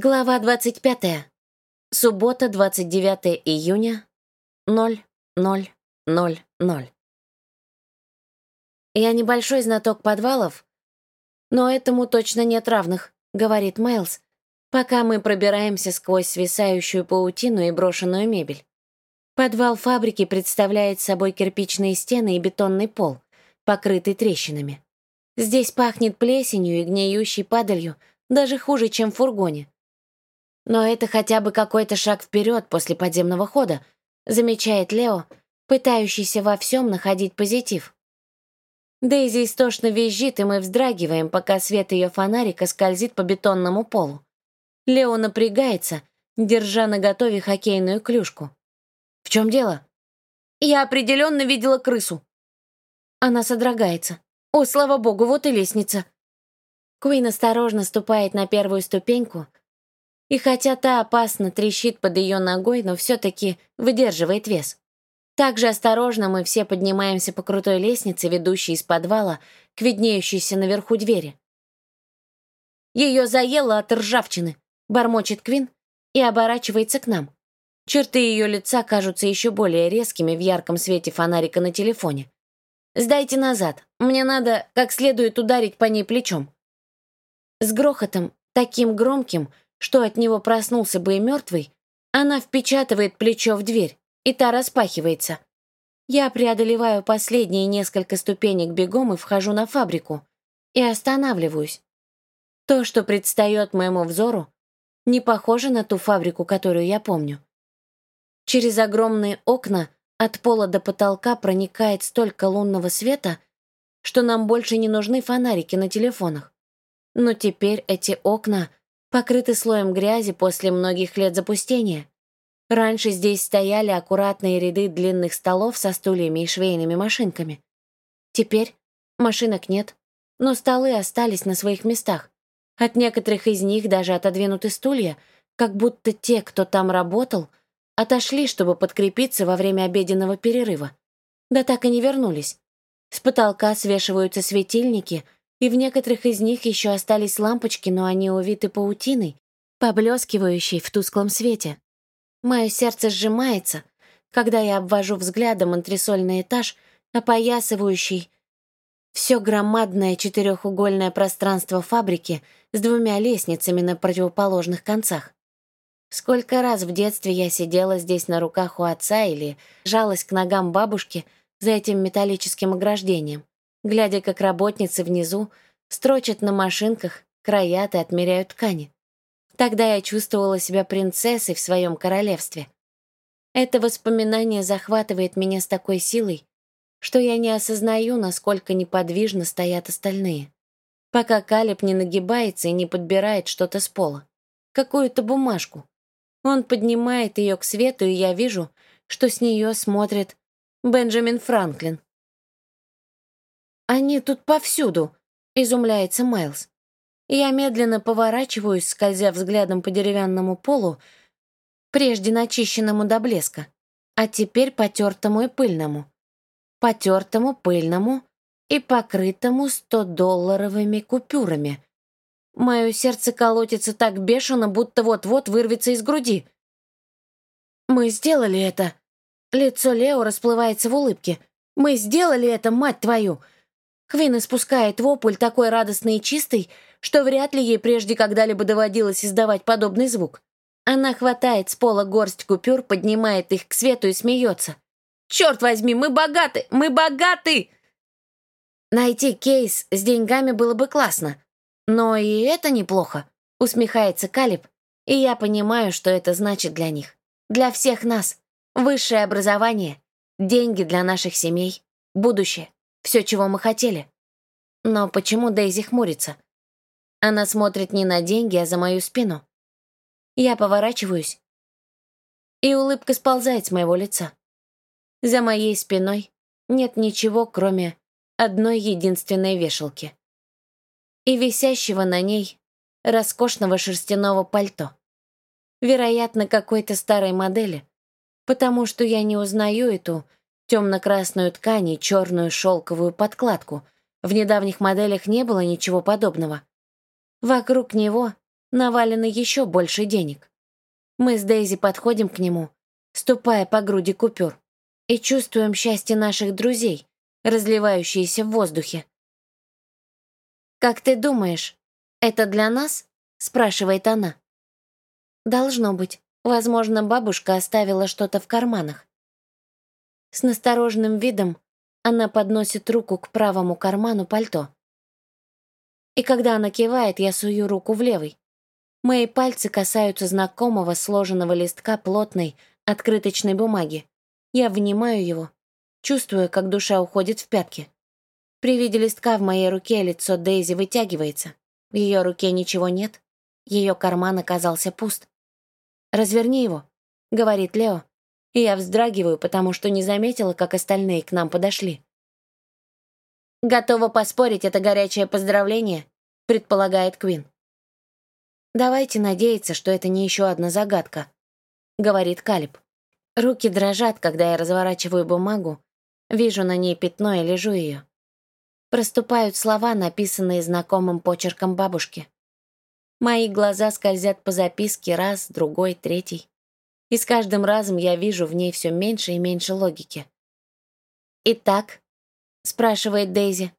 Глава 25. Суббота, 29 июня, 0000. «Я небольшой знаток подвалов, но этому точно нет равных», — говорит Майлз, пока мы пробираемся сквозь свисающую паутину и брошенную мебель. Подвал фабрики представляет собой кирпичные стены и бетонный пол, покрытый трещинами. Здесь пахнет плесенью и гниющей падалью, даже хуже, чем в фургоне. Но это хотя бы какой-то шаг вперед после подземного хода, замечает Лео, пытающийся во всем находить позитив. Дейзи истошно визжит, и мы вздрагиваем, пока свет ее фонарика скользит по бетонному полу. Лео напрягается, держа на готове хоккейную клюшку. «В чем дело?» «Я определенно видела крысу». Она содрогается. «О, слава богу, вот и лестница». Куин осторожно ступает на первую ступеньку, и хотя та опасно трещит под ее ногой, но все-таки выдерживает вес. Также осторожно мы все поднимаемся по крутой лестнице, ведущей из подвала к виднеющейся наверху двери. Ее заело от ржавчины, бормочет Квин и оборачивается к нам. Черты ее лица кажутся еще более резкими в ярком свете фонарика на телефоне. «Сдайте назад, мне надо как следует ударить по ней плечом». С грохотом, таким громким, что от него проснулся бы и мертвый, она впечатывает плечо в дверь, и та распахивается. Я преодолеваю последние несколько ступенек бегом и вхожу на фабрику. И останавливаюсь. То, что предстает моему взору, не похоже на ту фабрику, которую я помню. Через огромные окна от пола до потолка проникает столько лунного света, что нам больше не нужны фонарики на телефонах. Но теперь эти окна покрыты слоем грязи после многих лет запустения. Раньше здесь стояли аккуратные ряды длинных столов со стульями и швейными машинками. Теперь машинок нет, но столы остались на своих местах. От некоторых из них даже отодвинуты стулья, как будто те, кто там работал, отошли, чтобы подкрепиться во время обеденного перерыва. Да так и не вернулись. С потолка свешиваются светильники — и в некоторых из них еще остались лампочки, но они увиты паутиной, поблескивающей в тусклом свете. Мое сердце сжимается, когда я обвожу взглядом антресольный этаж, опоясывающий все громадное четырехугольное пространство фабрики с двумя лестницами на противоположных концах. Сколько раз в детстве я сидела здесь на руках у отца или жалась к ногам бабушки за этим металлическим ограждением глядя, как работницы внизу строчат на машинках, краят и отмеряют ткани. Тогда я чувствовала себя принцессой в своем королевстве. Это воспоминание захватывает меня с такой силой, что я не осознаю, насколько неподвижно стоят остальные. Пока Калеб не нагибается и не подбирает что-то с пола. Какую-то бумажку. Он поднимает ее к свету, и я вижу, что с нее смотрит Бенджамин Франклин. «Они тут повсюду», — изумляется Майлз. Я медленно поворачиваюсь, скользя взглядом по деревянному полу, прежде начищенному до блеска, а теперь потертому и пыльному. Потертому, пыльному и покрытому 100-долларовыми купюрами. Мое сердце колотится так бешено, будто вот-вот вырвется из груди. «Мы сделали это!» Лицо Лео расплывается в улыбке. «Мы сделали это, мать твою!» Квин испускает вопль такой радостный и чистый, что вряд ли ей прежде когда-либо доводилось издавать подобный звук. Она хватает с пола горсть купюр, поднимает их к свету и смеется. «Черт возьми, мы богаты! Мы богаты!» Найти кейс с деньгами было бы классно. Но и это неплохо, усмехается Калиб, и я понимаю, что это значит для них. Для всех нас. Высшее образование, деньги для наших семей, будущее. Все, чего мы хотели. Но почему Дейзи хмурится? Она смотрит не на деньги, а за мою спину. Я поворачиваюсь, и улыбка сползает с моего лица. За моей спиной нет ничего, кроме одной единственной вешалки. И висящего на ней роскошного шерстяного пальто. Вероятно, какой-то старой модели, потому что я не узнаю эту темно-красную ткань и черную шелковую подкладку. В недавних моделях не было ничего подобного. Вокруг него навалено еще больше денег. Мы с Дейзи подходим к нему, ступая по груди купюр, и чувствуем счастье наших друзей, разливающиеся в воздухе. «Как ты думаешь, это для нас?» — спрашивает она. «Должно быть. Возможно, бабушка оставила что-то в карманах». С настороженным видом она подносит руку к правому карману пальто. И когда она кивает, я сую руку в левый. Мои пальцы касаются знакомого сложенного листка плотной, открыточной бумаги. Я внимаю его, чувствую, как душа уходит в пятки. При виде листка в моей руке лицо Дейзи вытягивается. В ее руке ничего нет. Ее карман оказался пуст. «Разверни его», — говорит Лео. И я вздрагиваю, потому что не заметила, как остальные к нам подошли. «Готова поспорить, это горячее поздравление», — предполагает Квин. «Давайте надеяться, что это не еще одна загадка», — говорит Калиб. Руки дрожат, когда я разворачиваю бумагу, вижу на ней пятно и лежу ее. Проступают слова, написанные знакомым почерком бабушки. Мои глаза скользят по записке раз, другой, третий. И с каждым разом я вижу в ней все меньше и меньше логики. «Итак?» — спрашивает Дейзи.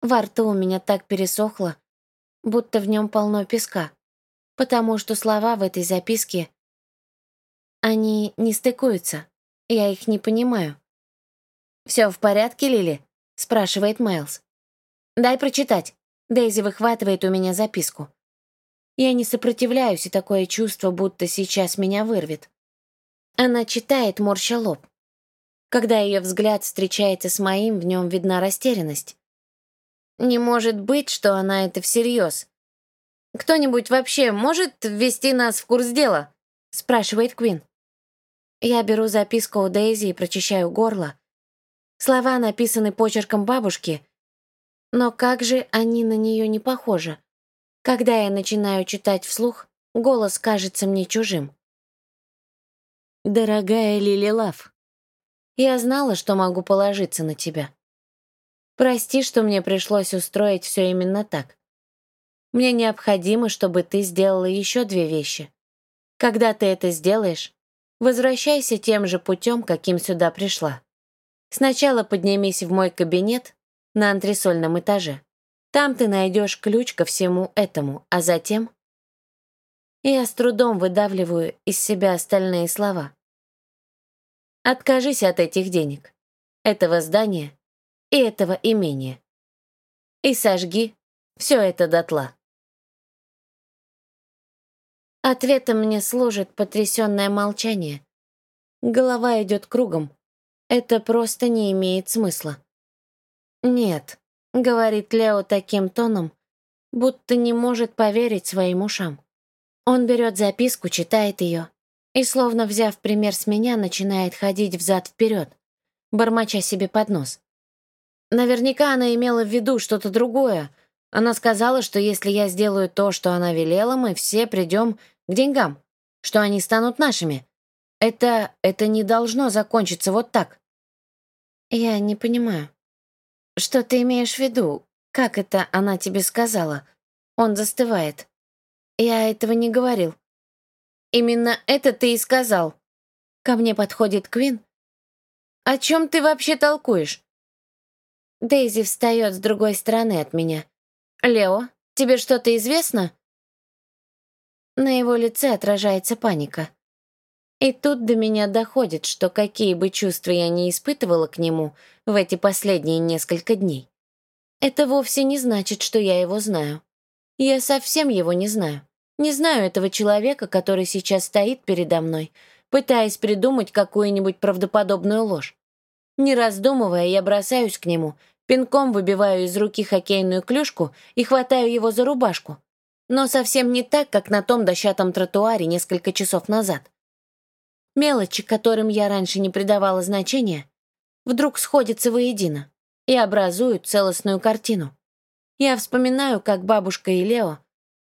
Во рту у меня так пересохло, будто в нем полно песка, потому что слова в этой записке, они не стыкуются, я их не понимаю. «Все в порядке, Лили?» — спрашивает Майлз. «Дай прочитать». Дейзи выхватывает у меня записку. Я не сопротивляюсь, и такое чувство, будто сейчас меня вырвет. Она читает, морща лоб. Когда ее взгляд встречается с моим, в нем видна растерянность. Не может быть, что она это всерьез. «Кто-нибудь вообще может ввести нас в курс дела?» — спрашивает Квин. Я беру записку у Дейзи и прочищаю горло, Слова написаны почерком бабушки, но как же они на нее не похожи? Когда я начинаю читать вслух, голос кажется мне чужим. «Дорогая Лили Лав, я знала, что могу положиться на тебя. Прости, что мне пришлось устроить все именно так. Мне необходимо, чтобы ты сделала еще две вещи. Когда ты это сделаешь, возвращайся тем же путем, каким сюда пришла. Сначала поднимись в мой кабинет на антресольном этаже. Там ты найдешь ключ ко всему этому, а затем... Я с трудом выдавливаю из себя остальные слова. Откажись от этих денег, этого здания и этого имения. И сожги все это дотла. Ответом мне служит потрясенное молчание. Голова идет кругом, это просто не имеет смысла. «Нет», — говорит Лео таким тоном, будто не может поверить своим ушам. Он берет записку, читает ее и, словно взяв пример с меня, начинает ходить взад-вперед, бормоча себе под нос. Наверняка она имела в виду что-то другое. Она сказала, что если я сделаю то, что она велела, мы все придем к деньгам, что они станут нашими. Это... это не должно закончиться вот так. Я не понимаю. Что ты имеешь в виду? Как это она тебе сказала? Он застывает. Я этого не говорил. Именно это ты и сказал. Ко мне подходит Квин. О чем ты вообще толкуешь? Дейзи встает с другой стороны от меня. Лео, тебе что-то известно? На его лице отражается паника. И тут до меня доходит, что какие бы чувства я ни испытывала к нему в эти последние несколько дней, это вовсе не значит, что я его знаю. Я совсем его не знаю. Не знаю этого человека, который сейчас стоит передо мной, пытаясь придумать какую-нибудь правдоподобную ложь. Не раздумывая, я бросаюсь к нему, пинком выбиваю из руки хоккейную клюшку и хватаю его за рубашку. Но совсем не так, как на том дощатом тротуаре несколько часов назад. Мелочи, которым я раньше не придавала значения, вдруг сходятся воедино и образуют целостную картину. Я вспоминаю, как бабушка и Лео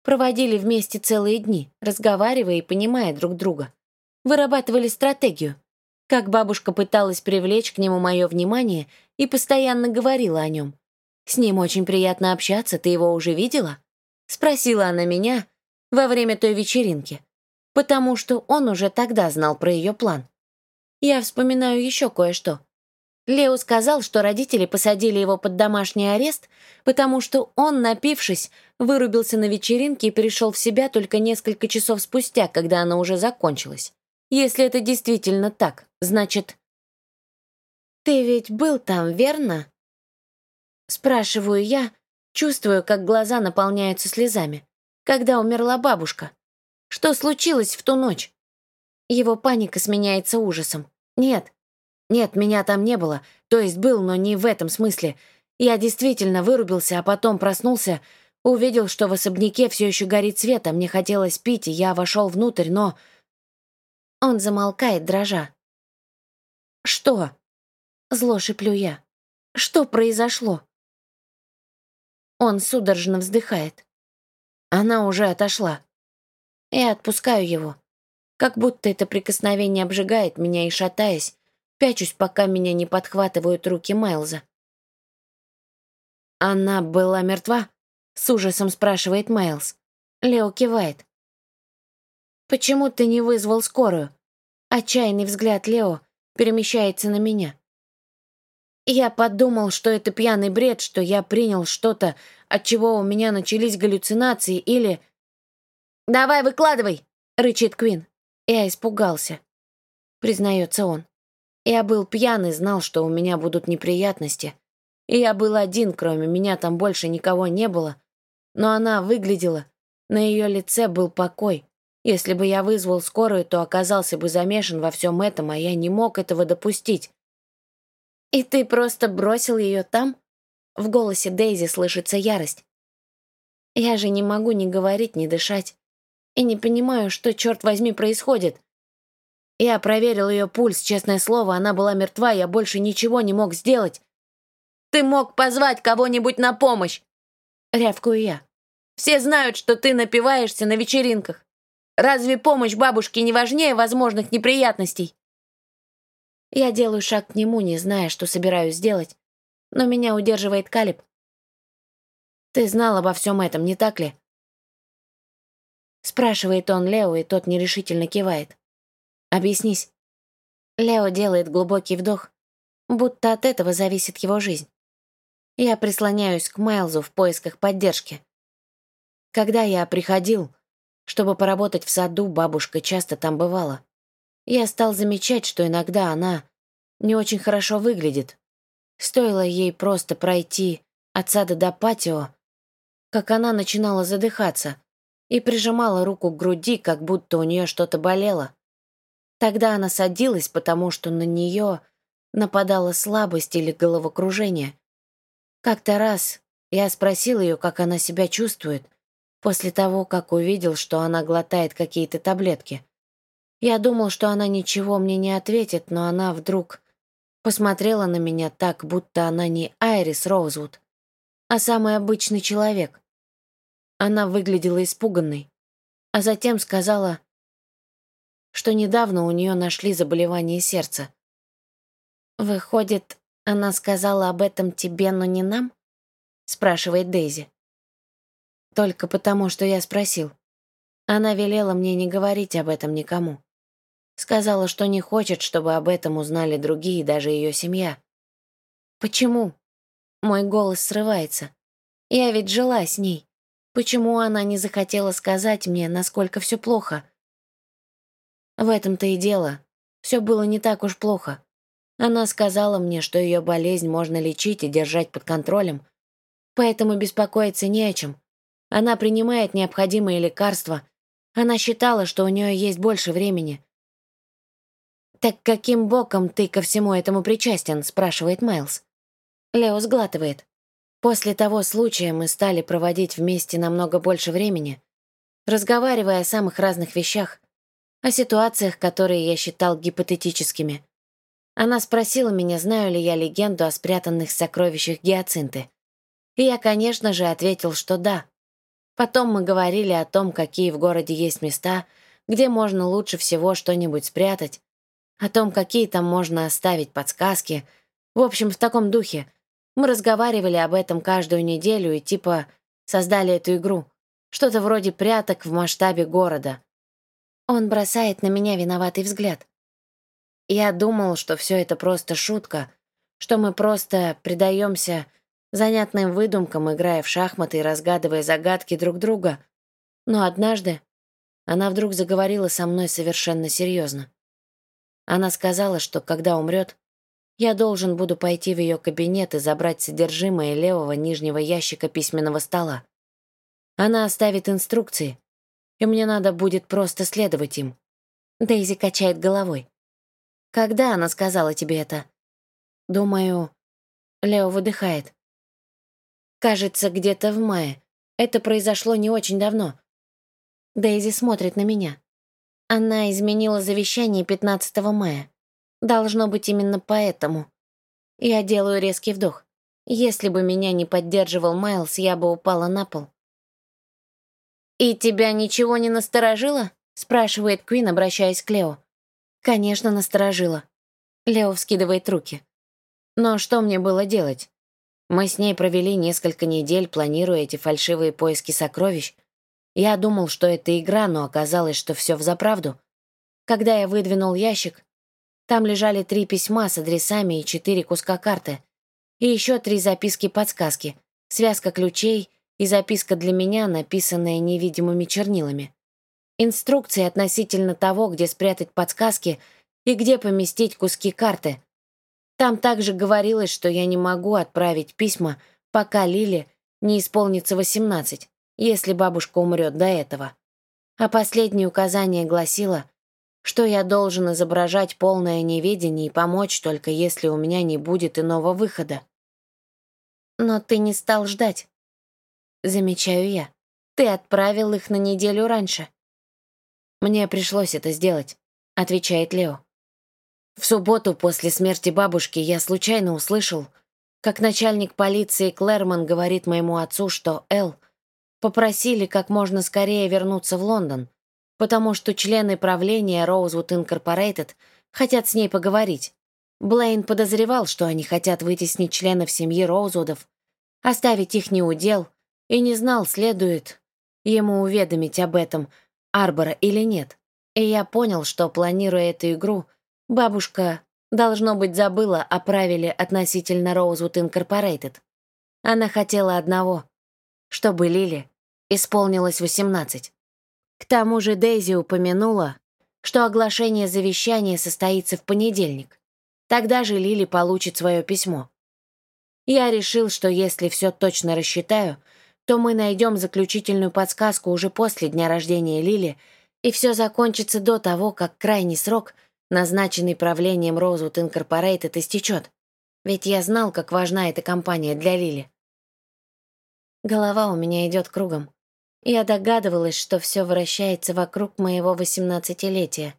проводили вместе целые дни, разговаривая и понимая друг друга. Вырабатывали стратегию. Как бабушка пыталась привлечь к нему мое внимание и постоянно говорила о нем. «С ним очень приятно общаться, ты его уже видела?» Спросила она меня, во время той вечеринки, потому что он уже тогда знал про ее план. Я вспоминаю еще кое-что. Лео сказал, что родители посадили его под домашний арест, потому что он, напившись, вырубился на вечеринке и пришел в себя только несколько часов спустя, когда она уже закончилась. Если это действительно так, значит... «Ты ведь был там, верно?» Спрашиваю я, чувствую, как глаза наполняются слезами. Когда умерла бабушка? Что случилось в ту ночь? Его паника сменяется ужасом. Нет, нет, меня там не было. То есть был, но не в этом смысле. Я действительно вырубился, а потом проснулся, увидел, что в особняке все еще горит свет, а мне хотелось пить, и я вошел внутрь, но... Он замолкает, дрожа. «Что?» Зло шиплю я. «Что произошло?» Он судорожно вздыхает. Она уже отошла. Я отпускаю его. Как будто это прикосновение обжигает меня и, шатаясь, пячусь, пока меня не подхватывают руки Майлза. «Она была мертва?» — с ужасом спрашивает Майлз. Лео кивает. «Почему ты не вызвал скорую?» Отчаянный взгляд Лео перемещается на меня. Я подумал, что это пьяный бред, что я принял что-то, от чего у меня начались галлюцинации или... «Давай, выкладывай!» — рычит Квин. Я испугался, признается он. Я был пьяный, знал, что у меня будут неприятности. И я был один, кроме меня там больше никого не было. Но она выглядела, на ее лице был покой. Если бы я вызвал скорую, то оказался бы замешан во всем этом, а я не мог этого допустить. «И ты просто бросил ее там?» В голосе Дейзи слышится ярость. Я же не могу ни говорить, ни дышать. И не понимаю, что, черт возьми, происходит. Я проверил ее пульс, честное слово, она была мертва, я больше ничего не мог сделать. «Ты мог позвать кого-нибудь на помощь!» Рявкую я. «Все знают, что ты напиваешься на вечеринках. Разве помощь бабушке не важнее возможных неприятностей?» Я делаю шаг к нему, не зная, что собираюсь сделать, но меня удерживает Калиб. «Ты знал обо всем этом, не так ли?» Спрашивает он Лео, и тот нерешительно кивает. Объяснись». Лео делает глубокий вдох, будто от этого зависит его жизнь. Я прислоняюсь к Майлзу в поисках поддержки. Когда я приходил, чтобы поработать в саду, бабушка часто там бывала. Я стал замечать, что иногда она не очень хорошо выглядит. Стоило ей просто пройти от сада до патио, как она начинала задыхаться и прижимала руку к груди, как будто у нее что-то болело. Тогда она садилась, потому что на нее нападала слабость или головокружение. Как-то раз я спросил ее, как она себя чувствует, после того, как увидел, что она глотает какие-то таблетки. Я думал, что она ничего мне не ответит, но она вдруг посмотрела на меня так, будто она не Айрис Роузвуд, а самый обычный человек. Она выглядела испуганной, а затем сказала что недавно у нее нашли заболевание сердца. «Выходит, она сказала об этом тебе, но не нам?» — спрашивает Дейзи. «Только потому, что я спросил. Она велела мне не говорить об этом никому. Сказала, что не хочет, чтобы об этом узнали другие, даже ее семья. Почему?» Мой голос срывается. «Я ведь жила с ней. Почему она не захотела сказать мне, насколько все плохо?» В этом-то и дело. Все было не так уж плохо. Она сказала мне, что ее болезнь можно лечить и держать под контролем, поэтому беспокоиться не о чем. Она принимает необходимые лекарства. Она считала, что у нее есть больше времени. «Так каким боком ты ко всему этому причастен?» — спрашивает Майлз. Лео сглатывает. После того случая мы стали проводить вместе намного больше времени, разговаривая о самых разных вещах, о ситуациях, которые я считал гипотетическими. Она спросила меня, знаю ли я легенду о спрятанных сокровищах гиацинты. И я, конечно же, ответил, что да. Потом мы говорили о том, какие в городе есть места, где можно лучше всего что-нибудь спрятать, о том, какие там можно оставить подсказки. В общем, в таком духе. Мы разговаривали об этом каждую неделю и типа создали эту игру, Что-то вроде пряток в масштабе города. Он бросает на меня виноватый взгляд. Я думал, что все это просто шутка, что мы просто предаемся занятным выдумкам, играя в шахматы и разгадывая загадки друг друга. Но однажды она вдруг заговорила со мной совершенно серьезно. Она сказала, что когда умрет, я должен буду пойти в ее кабинет и забрать содержимое левого нижнего ящика письменного стола. Она оставит инструкции, и мне надо будет просто следовать им. Дейзи качает головой. Когда она сказала тебе это? Думаю, Лео выдыхает. Кажется, где-то в мае. Это произошло не очень давно. Дейзи смотрит на меня. Она изменила завещание 15 мая. Должно быть именно поэтому. Я делаю резкий вдох. Если бы меня не поддерживал Майлз, я бы упала на пол. «И тебя ничего не насторожило?» — спрашивает Квин, обращаясь к Лео. «Конечно, насторожило». Лео вскидывает руки. «Но что мне было делать? Мы с ней провели несколько недель, планируя эти фальшивые поиски сокровищ. Я думал, что это игра, но оказалось, что все взаправду. Когда я выдвинул ящик, там лежали три письма с адресами и четыре куска карты. И еще три записки-подсказки, связка ключей и записка для меня, написанная невидимыми чернилами. Инструкции относительно того, где спрятать подсказки и где поместить куски карты. Там также говорилось, что я не могу отправить письма, пока Лили не исполнится 18, если бабушка умрет до этого. А последнее указание гласило, что я должен изображать полное неведение и помочь только если у меня не будет иного выхода. Но ты не стал ждать. Замечаю я. Ты отправил их на неделю раньше. Мне пришлось это сделать, отвечает Лео. В субботу после смерти бабушки я случайно услышал, как начальник полиции Клэрман говорит моему отцу, что Эл попросили как можно скорее вернуться в Лондон, потому что члены правления Rosewood Incorporated хотят с ней поговорить. Блейн подозревал, что они хотят вытеснить членов семьи Роузвудов, оставить их неудел, и не знал, следует ему уведомить об этом Арбора или нет. И я понял, что, планируя эту игру, бабушка, должно быть, забыла о правиле относительно Rosewood Incorporated. Она хотела одного, чтобы Лили исполнилось 18. К тому же Дейзи упомянула, что оглашение завещания состоится в понедельник. Тогда же Лили получит свое письмо. Я решил, что если все точно рассчитаю, то мы найдем заключительную подсказку уже после дня рождения Лили, и все закончится до того, как крайний срок, назначенный правлением Rosewood Incorporated, истечет. Ведь я знал, как важна эта компания для Лили. Голова у меня идет кругом. Я догадывалась, что все вращается вокруг моего восемнадцатилетия.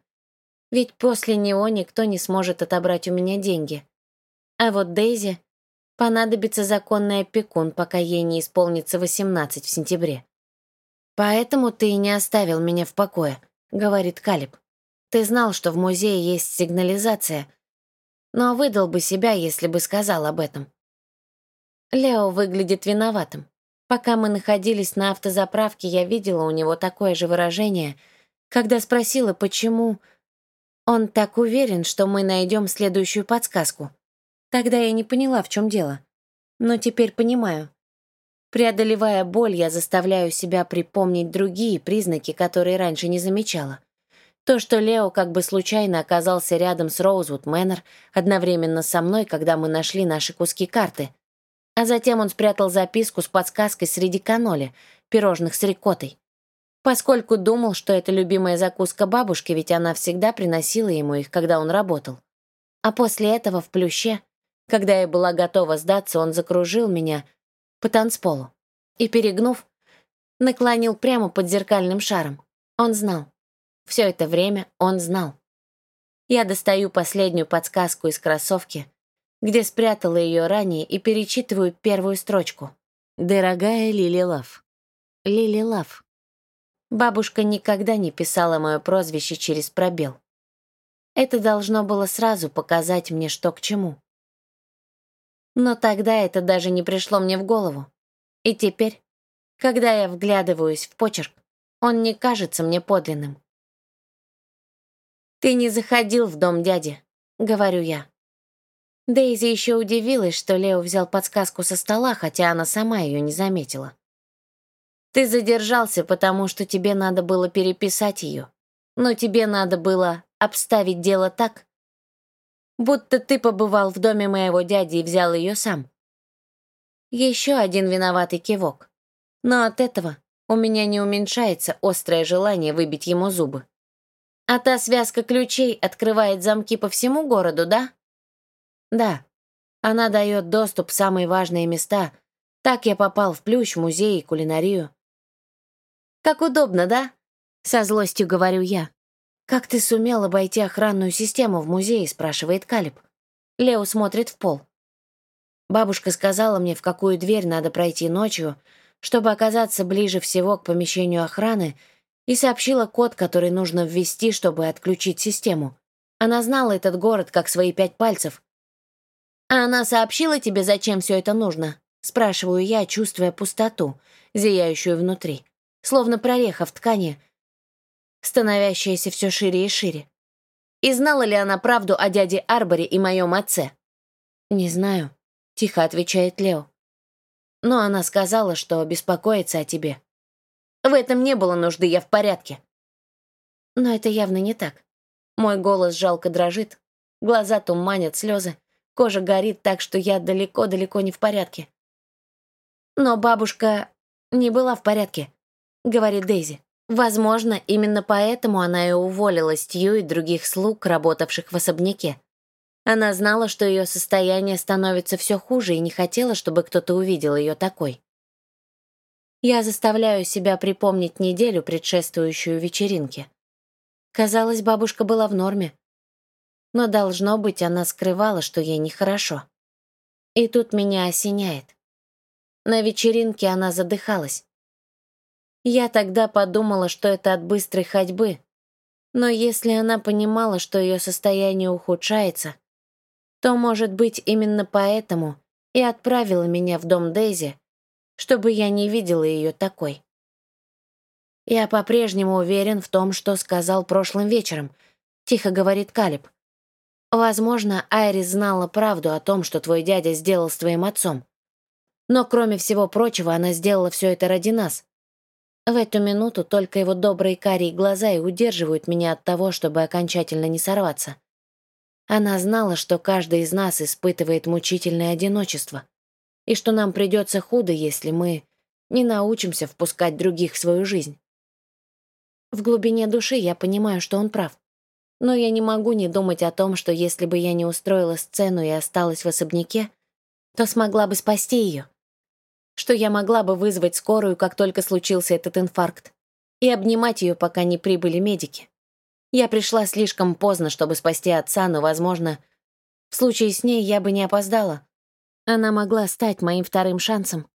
Ведь после него никто не сможет отобрать у меня деньги. А вот Дейзи понадобится законный опекун, пока ей не исполнится восемнадцать в сентябре. «Поэтому ты и не оставил меня в покое», — говорит Калиб. «Ты знал, что в музее есть сигнализация, но выдал бы себя, если бы сказал об этом». Лео выглядит виноватым. Пока мы находились на автозаправке, я видела у него такое же выражение, когда спросила, почему он так уверен, что мы найдем следующую подсказку. Тогда я не поняла, в чем дело. Но теперь понимаю. Преодолевая боль, я заставляю себя припомнить другие признаки, которые раньше не замечала. То, что Лео как бы случайно оказался рядом с Роузвуд Мэннер одновременно со мной, когда мы нашли наши куски карты — а затем он спрятал записку с подсказкой среди каноли, пирожных с рикоттой. Поскольку думал, что это любимая закуска бабушки, ведь она всегда приносила ему их, когда он работал. А после этого в плюще, когда я была готова сдаться, он закружил меня по танцполу и, перегнув, наклонил прямо под зеркальным шаром. Он знал. Все это время он знал. Я достаю последнюю подсказку из кроссовки — где спрятала ее ранее, и перечитываю первую строчку. «Дорогая Лили Лав». Лили Лав. Бабушка никогда не писала мое прозвище через пробел. Это должно было сразу показать мне, что к чему. Но тогда это даже не пришло мне в голову. И теперь, Когда я вглядываюсь в почерк, он не кажется мне подлинным. «Ты не заходил в дом дяди», — говорю я. Дейзи еще удивилась, что Лео взял подсказку со стола, хотя она сама ее не заметила. «Ты задержался, потому что тебе надо было переписать ее, но тебе надо было обставить дело так, будто ты побывал в доме моего дяди и взял ее сам». Еще один виноватый кивок. Но от этого у меня не уменьшается острое желание выбить ему зубы. А та связка ключей открывает замки по всему городу, да? Да. Она дает доступ в самые важные места. Так я попал в Плющ, музей и кулинарию. Как удобно, да? Со злостью говорю я. «Как ты сумел обойти охранную систему в музее?» — спрашивает Калиб. Лео смотрит в пол. Бабушка сказала мне, в какую дверь надо пройти ночью, чтобы оказаться ближе всего к помещению охраны и сообщила код, который нужно ввести, чтобы отключить систему. Она знала этот город как свои пять пальцев. «А она сообщила тебе, зачем все это нужно?» Спрашиваю я, чувствуя пустоту, зияющую внутри, словно прореха в ткани, становящаяся все шире и шире. И знала ли она правду о дяде Арборе и моем отце? «Не знаю», — тихо отвечает Лео. «Но она сказала, что беспокоится о тебе. В этом не было нужды, я в порядке. Но это явно не так. Мой голос жалко дрожит, глаза туманят слезы, кожа горит так, что я далеко-далеко не в порядке. Но бабушка не была в порядке, говорит Дейзи. Возможно, именно поэтому она и уволила Стью и других слуг, работавших в особняке. Она знала, что ее состояние становится все хуже и не хотела, чтобы кто-то увидел ее такой. Я заставляю себя припомнить неделю, предшествующую вечеринке. Казалось, бабушка была в норме. Но, должно быть, она скрывала, что ей нехорошо. И тут меня осеняет. На вечеринке она задыхалась. Я тогда подумала, что это от быстрой ходьбы. Но если она понимала, что ее состояние ухудшается, то, может быть, именно поэтому и отправила меня в дом Дейзи, чтобы я не видела ее такой. «Я по-прежнему уверен в том, что сказал прошлым вечером», — тихо говорит Калиб. «Возможно, Айрис знала правду о том, что твой дядя сделал с твоим отцом. Но, кроме всего прочего, она сделала все это ради нас. В эту минуту только его добрые карие глаза и удерживают меня от того, чтобы окончательно не сорваться. Она знала, что каждый из нас испытывает мучительное одиночество и что нам придется худо, если мы не научимся впускать других в свою жизнь. В глубине души я понимаю, что он прав. Но я не могу не думать о том, что если бы я не устроила сцену и осталась в особняке, то смогла бы спасти ее. Что я могла бы вызвать скорую, как только случился этот инфаркт, и обнимать ее, пока не прибыли медики. Я пришла слишком поздно, чтобы спасти отца, но, возможно, в случае с ней я бы не опоздала, она могла стать моим вторым шансом,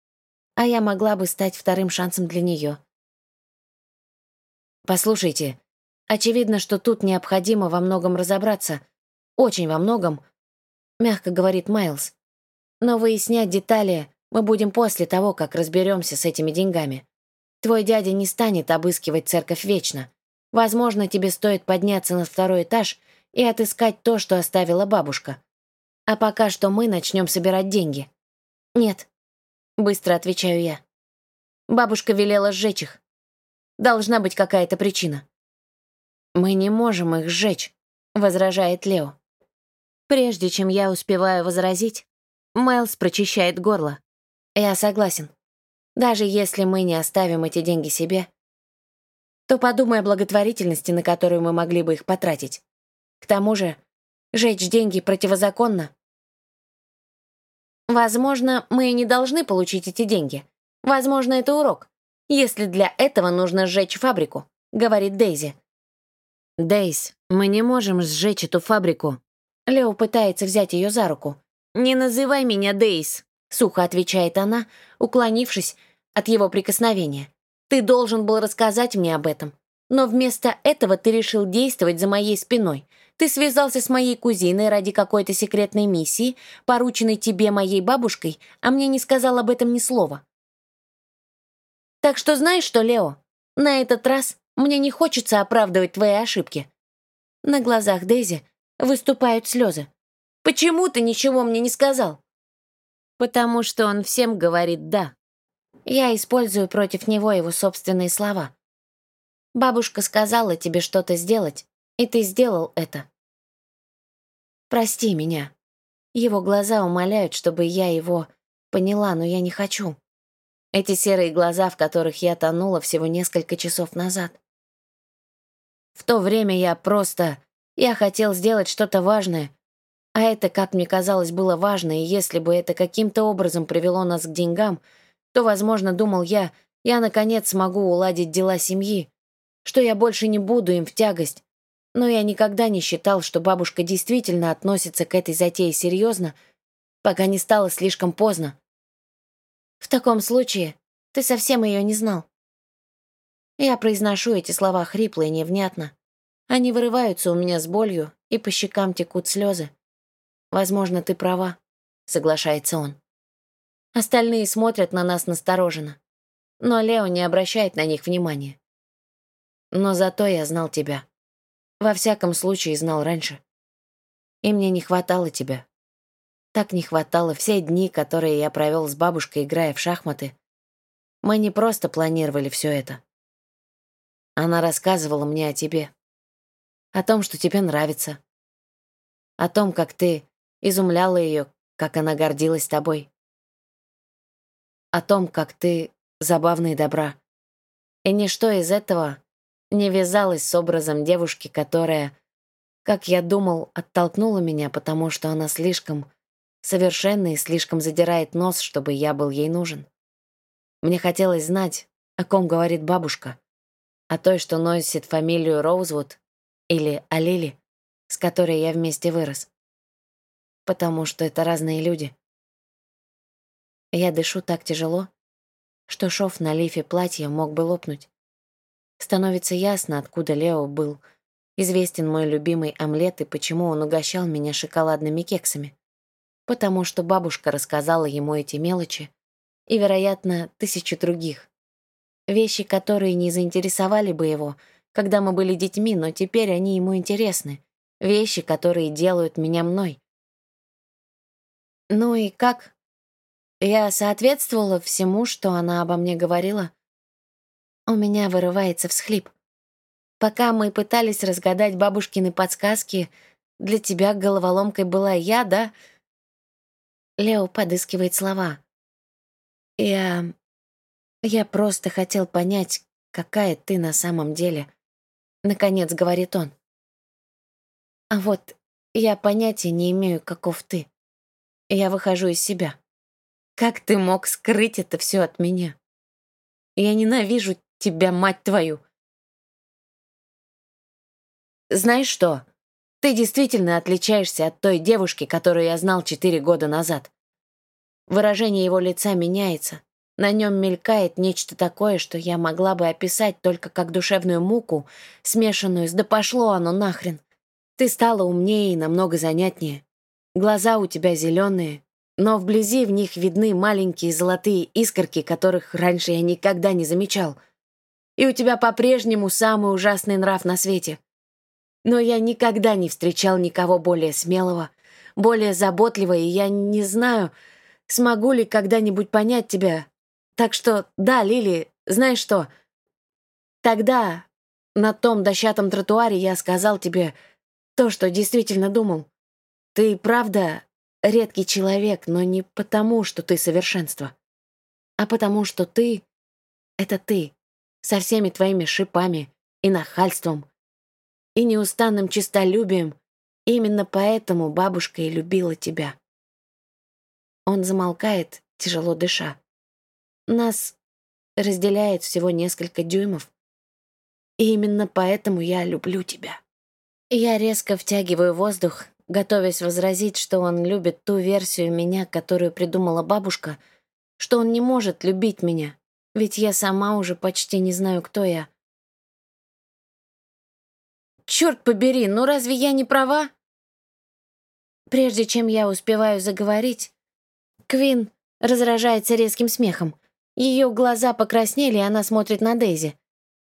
а я могла бы стать вторым шансом для нее. Послушайте, очевидно, что тут необходимо во многом разобраться. Очень во многом, мягко говорит Майлз. Но выяснять детали мы будем после того, как разберемся с этими деньгами. Твой дядя не станет обыскивать церковь вечно. Возможно, тебе стоит подняться на второй этаж и отыскать то, что оставила бабушка. А пока что мы начнем собирать деньги. Нет, быстро отвечаю я. Бабушка велела сжечь их. Должна быть какая-то причина. Мы не можем их сжечь, возражает Лео. Прежде чем я успеваю возразить, Майлз прочищает горло. Я согласен. Даже если мы не оставим эти деньги себе, то подумай о благотворительности, на которую мы могли бы их потратить. К тому же, жечь деньги противозаконно Возможно, мы не должны получить эти деньги. Возможно, это урок. Если для этого нужно сжечь фабрику, говорит Дейзи. Дейз, мы не можем сжечь эту фабрику. Лео пытается взять ее за руку. Не называй меня Дейз, сухо отвечает она, уклонившись от его прикосновения. Ты должен был рассказать мне об этом. Но вместо этого ты решил действовать за моей спиной. Ты связался с моей кузиной ради какой-то секретной миссии, порученной тебе моей бабушкой, а мне не сказал об этом ни слова. Так что знаешь что, Лео, на этот раз мне не хочется оправдывать твои ошибки. На глазах Дейзи выступают слезы. Почему ты ничего мне не сказал? Потому что он всем говорит «да». Я использую против него его собственные слова. Бабушка сказала тебе что-то сделать, и ты сделал это. Прости меня. Его глаза умоляют, чтобы я его поняла, но я не хочу. Эти серые глаза, в которых я тонула всего несколько часов назад. В то время я просто... Я хотел сделать что-то важное, а это, как мне казалось, было важно, и если бы это каким-то образом привело нас к деньгам, то, возможно, думал я, я, наконец, смогу уладить дела семьи, что я больше не буду им в тягость. Но я никогда не считал, что бабушка действительно относится к этой затее серьезно, пока не стало слишком поздно. В таком случае ты совсем ее не знал. Я произношу эти слова хрипло и невнятно. Они вырываются у меня с болью, и по щекам текут слезы. «Возможно, ты права», — соглашается он. Остальные смотрят на нас настороженно. Но Лео не обращает на них внимания. Но зато я знал тебя. Во всяком случае, знал раньше. И мне не хватало тебя. Так не хватало все дни, которые я провел с бабушкой, играя в шахматы. Мы не просто планировали все это. Она рассказывала мне о тебе. О том, что тебе нравится. О том, как ты изумляла ее, как она гордилась тобой. О том, как ты забавна и добра. И ничто из этого не вязалось с образом девушки, которая, как я думал, оттолкнула меня, потому что она слишком совершенна и слишком задирает нос, чтобы я был ей нужен. Мне хотелось знать, о ком говорит бабушка, о той, что носит фамилию Роузвуд, или о Лили, с которой я вместе вырос потому что это разные люди. Я дышу так тяжело, что шов на лифе платья мог бы лопнуть. Становится ясно, откуда Лео был. Известен мой любимый омлет и почему он угощал меня шоколадными кексами. Потому что бабушка рассказала ему эти мелочи и, вероятно, тысячи других. Вещи, которые не заинтересовали бы его, когда мы были детьми, но теперь они ему интересны. Вещи, которые делают меня мной. Ну и как? Я соответствовала всему, что она обо мне говорила. У меня вырывается всхлип. Пока мы пытались разгадать бабушкины подсказки, для тебя головоломкой была я, да? Лео подыскивает слова. Я... Я просто хотел понять, какая ты на самом деле. Наконец, говорит он. А вот я понятия не имею, каков ты. Я выхожу из себя. Как ты мог скрыть это все от меня? Я ненавижу тебя, мать твою. Знаешь что? Ты действительно отличаешься от той девушки, которую я знал четыре года назад. Выражение его лица меняется. На нем мелькает нечто такое, что я могла бы описать только как душевную муку, смешанную с «да пошло оно нахрен». Ты стала умнее и намного занятнее. Глаза у тебя зеленые, но вблизи в них видны маленькие золотые искорки, которых раньше я никогда не замечал. И у тебя по-прежнему самый ужасный нрав на свете. Но я никогда не встречал никого более смелого, более заботливого, и я не знаю, смогу ли когда-нибудь понять тебя. Так что, да, Лили, знаешь что? Тогда на том дощатом тротуаре я сказал тебе то, что действительно думал. Ты, правда, редкий человек, но не потому, что ты совершенство, а потому, что ты — это ты, со всеми твоими шипами и нахальством, и неустанным честолюбием. Именно поэтому бабушка и любила тебя. Он замолкает, тяжело дыша. Нас разделяет всего несколько дюймов. И именно поэтому я люблю тебя. Я резко втягиваю воздух, готовясь возразить, что он любит ту версию меня, которую придумала бабушка, что он не может любить меня, ведь я сама уже почти не знаю, кто я. Черт побери, ну разве я не права? Прежде чем я успеваю заговорить, Квин разражается резким смехом. Ее глаза покраснели, и она смотрит на Дейзи.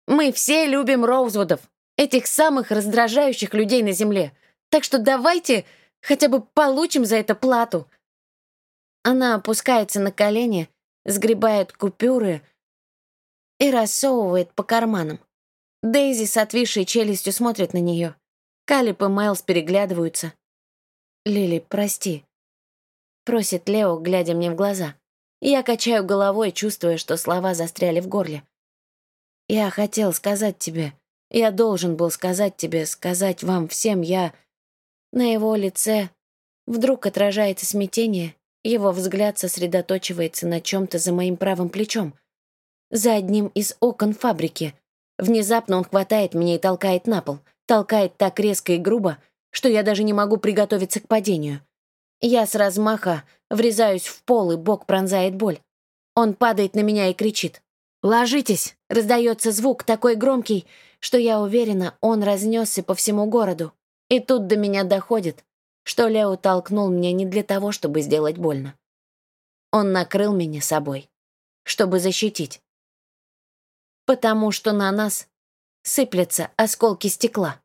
«Мы все любим Роузвудов, этих самых раздражающих людей на Земле. Так что давайте хотя бы получим за это плату». Она опускается на колени, сгребает купюры и рассовывает по карманам. Дейзи с отвисшей челюстью смотрит на нее. Калип и Майлз переглядываются. «Лили, прости», — просит Лео, глядя мне в глаза. Я качаю головой, чувствуя, что слова застряли в горле. «Я хотел сказать тебе, я должен был сказать тебе, сказать вам всем, я...» На его лице вдруг отражается смятение, его взгляд сосредоточивается на чем-то за моим правым плечом, за одним из окон фабрики. Внезапно он хватает меня и толкает на пол, толкает так резко и грубо, что я даже не могу приготовиться к падению. Я с размаха врезаюсь в пол, и бок пронзает боль. Он падает на меня и кричит. «Ложитесь!» — раздается звук такой громкий, что я уверена, он разнесся по всему городу. И тут до меня доходит, что Лео толкнул меня не для того, чтобы сделать больно. Он накрыл меня собой, чтобы защитить. Потому что на нас сыплятся осколки стекла.